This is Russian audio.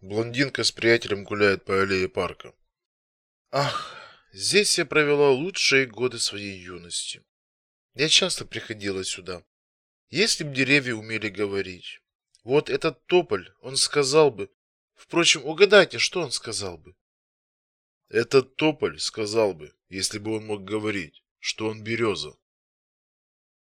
Блондинка с приятелем гуляет по аллее парка. Ах, здесь я провела лучшие годы своей юности. Я часто приходила сюда. Если б деревья умели говорить. Вот этот тополь, он сказал бы. Впрочем, угадайте, что он сказал бы? Этот тополь сказал бы, если бы он мог говорить, что он береза.